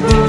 I've